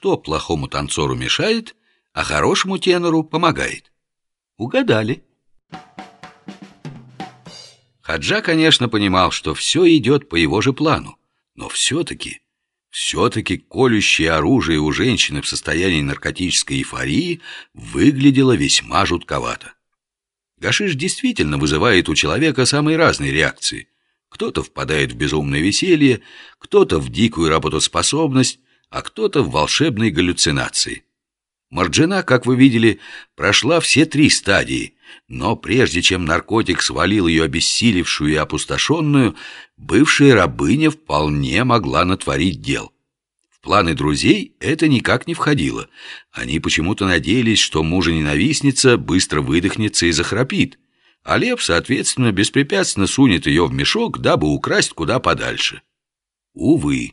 что плохому танцору мешает, а хорошему тенору помогает. Угадали. Хаджа, конечно, понимал, что все идет по его же плану, но все-таки, все-таки колющее оружие у женщины в состоянии наркотической эйфории выглядело весьма жутковато. Гашиш действительно вызывает у человека самые разные реакции. Кто-то впадает в безумное веселье, кто-то в дикую работоспособность, а кто-то в волшебные галлюцинации. Марджина, как вы видели, прошла все три стадии, но прежде чем наркотик свалил ее обессилевшую и опустошенную, бывшая рабыня вполне могла натворить дел. В планы друзей это никак не входило. Они почему-то надеялись, что мужа-ненавистница быстро выдохнется и захрапит, а Лев, соответственно, беспрепятственно сунет ее в мешок, дабы украсть куда подальше. Увы.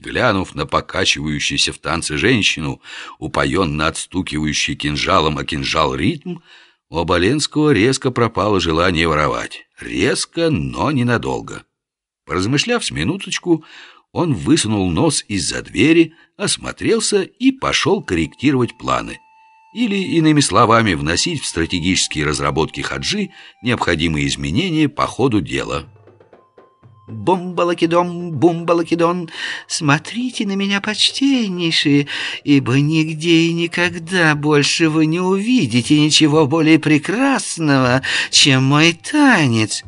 Глянув на покачивающуюся в танце женщину, упоенно отстукивающий кинжалом о кинжал ритм, у Оболенского резко пропало желание воровать. Резко, но ненадолго. Поразмышляв с минуточку, он высунул нос из-за двери, осмотрелся и пошел корректировать планы. Или, иными словами, вносить в стратегические разработки Хаджи необходимые изменения по ходу дела. Бомбалакидон, бомбалакидон, смотрите на меня, почтеннейшие, ибо нигде и никогда больше вы не увидите ничего более прекрасного, чем мой танец.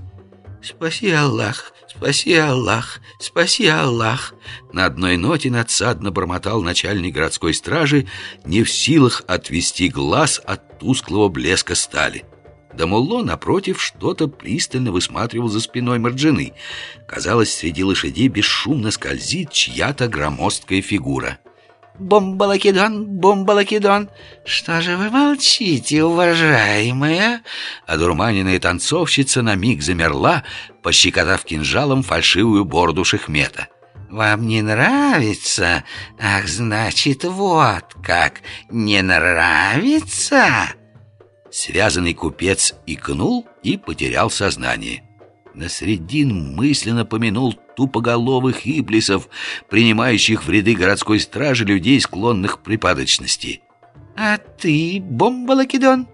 Спаси Аллах, спаси Аллах, спаси Аллах. На одной ноте надсадно бормотал начальник городской стражи, не в силах отвести глаз от тусклого блеска стали. Дамулло, напротив, что-то пристально высматривал за спиной Марджины. Казалось, среди лошадей бесшумно скользит чья-то громоздкая фигура. «Бомбалакидон, бомбалакидон, что же вы молчите, уважаемая?» Одурманенная танцовщица на миг замерла, пощекотав кинжалом фальшивую бороду шехмета. «Вам не нравится? Ах, значит, вот как, не нравится?» Связанный купец икнул и потерял сознание. Насредин мысленно помянул тупоголовых иблисов, принимающих в ряды городской стражи людей, склонных к припадочности. «А ты, Бомбалакидон?»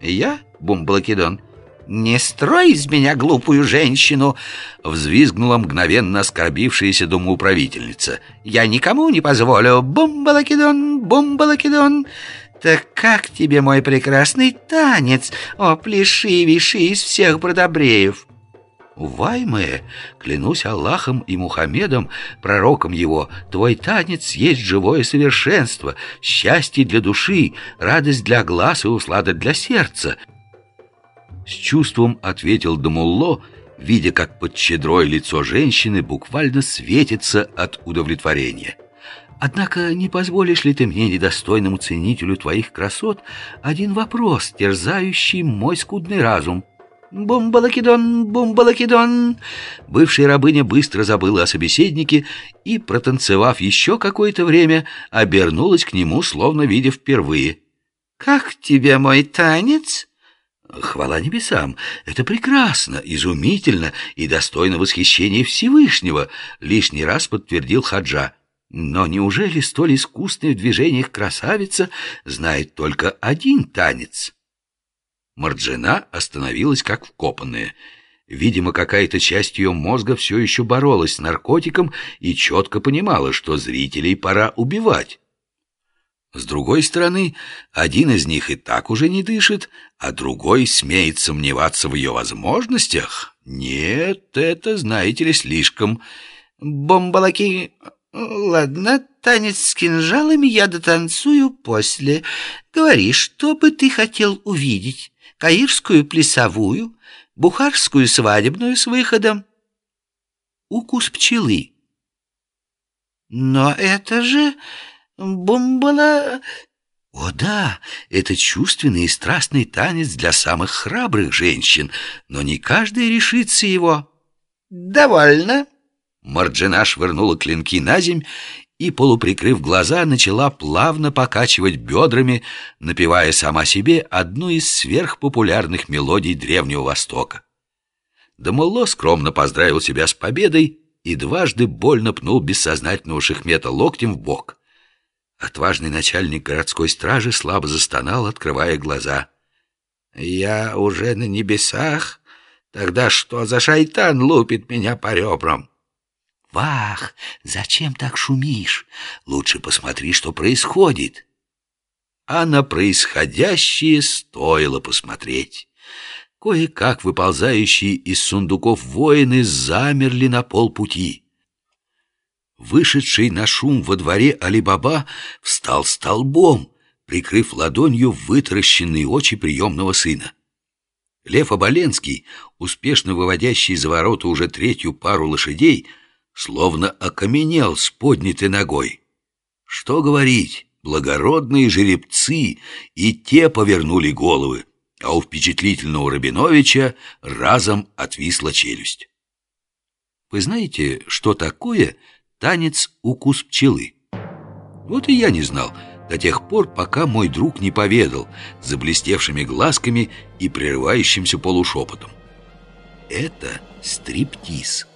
«Я, Бомбалакидон?» «Не строй из меня глупую женщину!» Взвизгнула мгновенно оскорбившаяся домоуправительница. «Я никому не позволю! Бомбалакидон! Бомбалакидон!» «Так как тебе мой прекрасный танец, о плешивейший из всех бродобреев?» Ваймая, клянусь Аллахом и Мухаммедом, пророком его, твой танец есть живое совершенство, счастье для души, радость для глаз и услада для сердца. С чувством ответил Дамулло, видя, как под щедрое лицо женщины буквально светится от удовлетворения. Однако не позволишь ли ты мне, недостойному ценителю твоих красот, один вопрос, терзающий мой скудный разум?» «Бомбалакидон, бомбалакидон!» Бывшая рабыня быстро забыла о собеседнике и, протанцевав еще какое-то время, обернулась к нему, словно видя впервые. «Как тебе мой танец?» «Хвала небесам! Это прекрасно, изумительно и достойно восхищения Всевышнего!» Лишний раз подтвердил Хаджа. Но неужели столь искусная в движениях красавица знает только один танец? Марджина остановилась как вкопанная. Видимо, какая-то часть ее мозга все еще боролась с наркотиком и четко понимала, что зрителей пора убивать. С другой стороны, один из них и так уже не дышит, а другой смеет сомневаться в ее возможностях. Нет, это, знаете ли, слишком... Бомбалаки «Ладно, танец с кинжалами я дотанцую после. Говори, что бы ты хотел увидеть? Каирскую плясовую, бухарскую свадебную с выходом?» «Укус пчелы». «Но это же бомбала...» О да, это чувственный и страстный танец для самых храбрых женщин, но не каждая решится его. «Довольно», Марджина швырнула клинки на земь и, полуприкрыв глаза, начала плавно покачивать бедрами, напевая сама себе одну из сверхпопулярных мелодий Древнего Востока. Дамулло скромно поздравил себя с победой и дважды больно пнул бессознательного шахмета локтем в бок. Отважный начальник городской стражи слабо застонал, открывая глаза. «Я уже на небесах? Тогда что за шайтан лупит меня по ребрам?» «Вах, зачем так шумишь? Лучше посмотри, что происходит». А на происходящее стоило посмотреть. Кое-как выползающие из сундуков воины замерли на полпути. Вышедший на шум во дворе Алибаба встал столбом, прикрыв ладонью вытаращенные очи приемного сына. Лев Оболенский, успешно выводящий за ворота уже третью пару лошадей, словно окаменел с поднятой ногой. Что говорить, благородные жеребцы и те повернули головы, а у впечатлительного Рабиновича разом отвисла челюсть. Вы знаете, что такое танец «Укус пчелы»? Вот и я не знал — до тех пор, пока мой друг не поведал, заблестевшими глазками и прерывающимся полушепотом. Это стриптиз.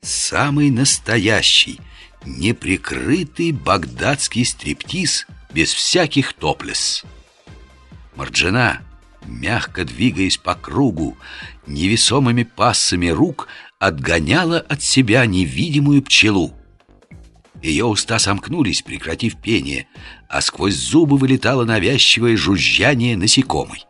Самый настоящий, неприкрытый багдадский стриптиз без всяких топлес. Марджина, мягко двигаясь по кругу, невесомыми пассами рук отгоняла от себя невидимую пчелу. Ее уста сомкнулись, прекратив пение, а сквозь зубы вылетало навязчивое жужжание насекомой.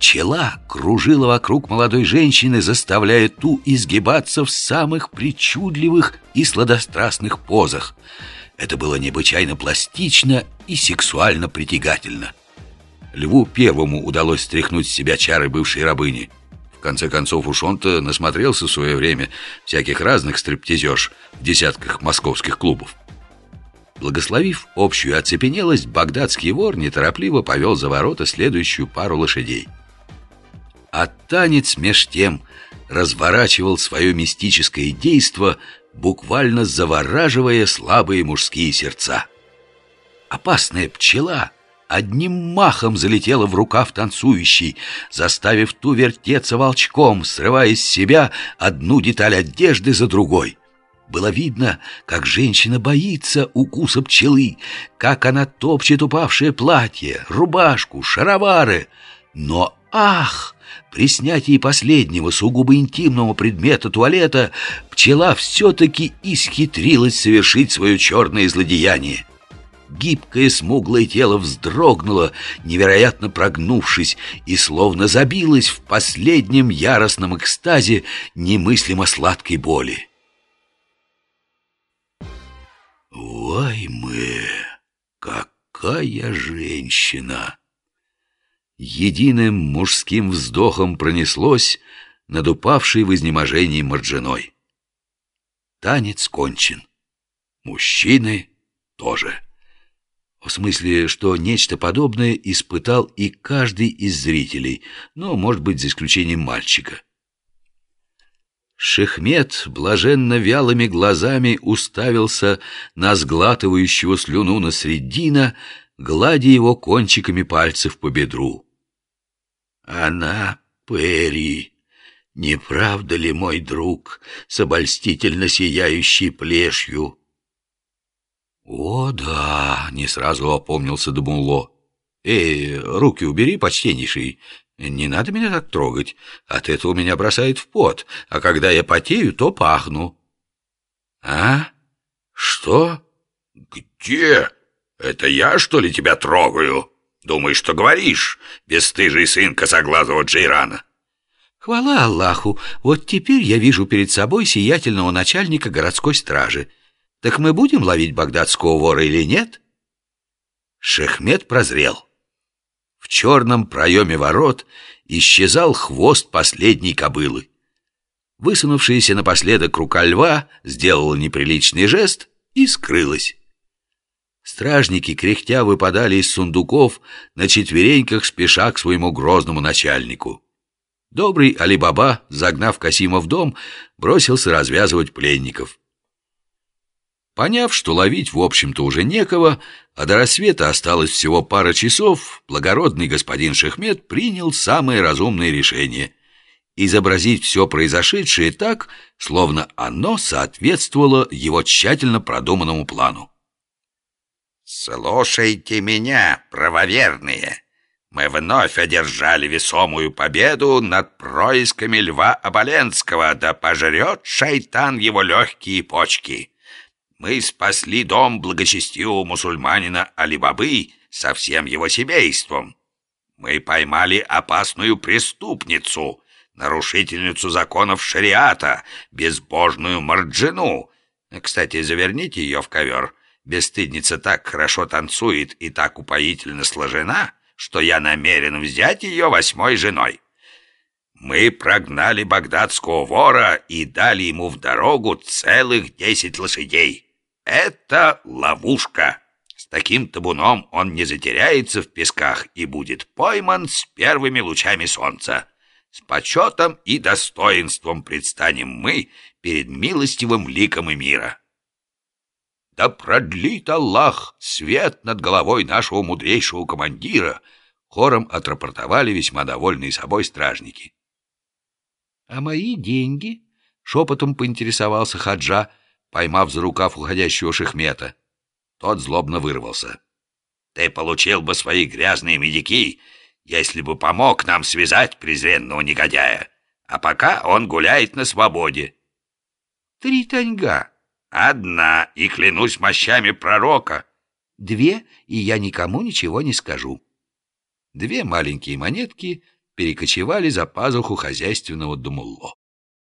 Пчела кружила вокруг молодой женщины, заставляя ту изгибаться в самых причудливых и сладострастных позах. Это было необычайно пластично и сексуально притягательно. Льву первому удалось стряхнуть с себя чары бывшей рабыни – в конце концов, уж он-то насмотрелся в свое время всяких разных стриптизеж в десятках московских клубов. Благословив общую оцепенелость, багдадский вор неторопливо повел за ворота следующую пару лошадей. А танец меж тем разворачивал свое мистическое действо, буквально завораживая слабые мужские сердца. Опасная пчела — одним махом залетела в рукав танцующей, заставив ту вертеться волчком, срывая с себя одну деталь одежды за другой. Было видно, как женщина боится укуса пчелы, как она топчет упавшее платье, рубашку, шаровары. Но ах! При снятии последнего сугубо интимного предмета туалета пчела все-таки исхитрилась совершить свое черное злодеяние. Гибкое смуглое тело вздрогнуло, невероятно прогнувшись, и словно забилось в последнем яростном экстазе немыслимо сладкой боли. «Ой мы, какая женщина!» Единым мужским вздохом пронеслось над упавшей в изнеможении Марджиной. Танец кончен. Мужчины тоже. В смысле, что нечто подобное испытал и каждый из зрителей, но, может быть, за исключением мальчика. Шехмет блаженно вялыми глазами уставился на сглатывающего слюну на средина, гладя его кончиками пальцев по бедру. «Она Перри, не правда ли, мой друг, с обольстительно сияющей плешью?» «О, да!» — не сразу опомнился Дамулло. «Эй, руки убери, почтеннейший. Не надо меня так трогать. От этого меня бросает в пот, а когда я потею, то пахну». «А? Что? Где? Это я, что ли, тебя трогаю? Думаешь, что говоришь, бесстыжий сын косоглазого Джейрана?» «Хвала Аллаху! Вот теперь я вижу перед собой сиятельного начальника городской стражи». Так мы будем ловить багдадского вора или нет? Шехмет прозрел. В черном проеме ворот исчезал хвост последней кобылы. Высунувшаяся напоследок рука льва сделала неприличный жест и скрылась. Стражники, кряхтя, выпадали из сундуков, на четвереньках спеша к своему грозному начальнику. Добрый Алибаба, загнав Касима в дом, бросился развязывать пленников. Поняв, что ловить, в общем-то, уже некого, а до рассвета осталось всего пара часов, благородный господин Шехмед принял самое разумное решение — изобразить все произошедшее так, словно оно соответствовало его тщательно продуманному плану. «Слушайте меня, правоверные!» Мы вновь одержали весомую победу над происками льва Оболенского, да пожрет шайтан его легкие почки. Мы спасли дом благочестивого мусульманина Алибабы со всем его семейством. Мы поймали опасную преступницу, нарушительницу законов шариата, безбожную Марджину. Кстати, заверните ее в ковер. Бесстыдница так хорошо танцует и так упоительно сложена, что я намерен взять ее восьмой женой. Мы прогнали багдадского вора и дали ему в дорогу целых десять лошадей. Это ловушка. С таким табуном он не затеряется в песках и будет пойман с первыми лучами солнца. С почетом и достоинством предстанем мы перед милостивым ликом мира. Да продлит Аллах свет над головой нашего мудрейшего командира, хором отрапортовали весьма довольные собой стражники. А мои деньги? Шепотом поинтересовался Хаджа, поймав за рукав уходящего шахмета. Тот злобно вырвался. Ты получил бы свои грязные медики, если бы помог нам связать презренного негодяя. А пока он гуляет на свободе. Три таньга. Одна, и клянусь мощами пророка. Две, и я никому ничего не скажу. Две маленькие монетки перекочевали за пазуху хозяйственного Думулло.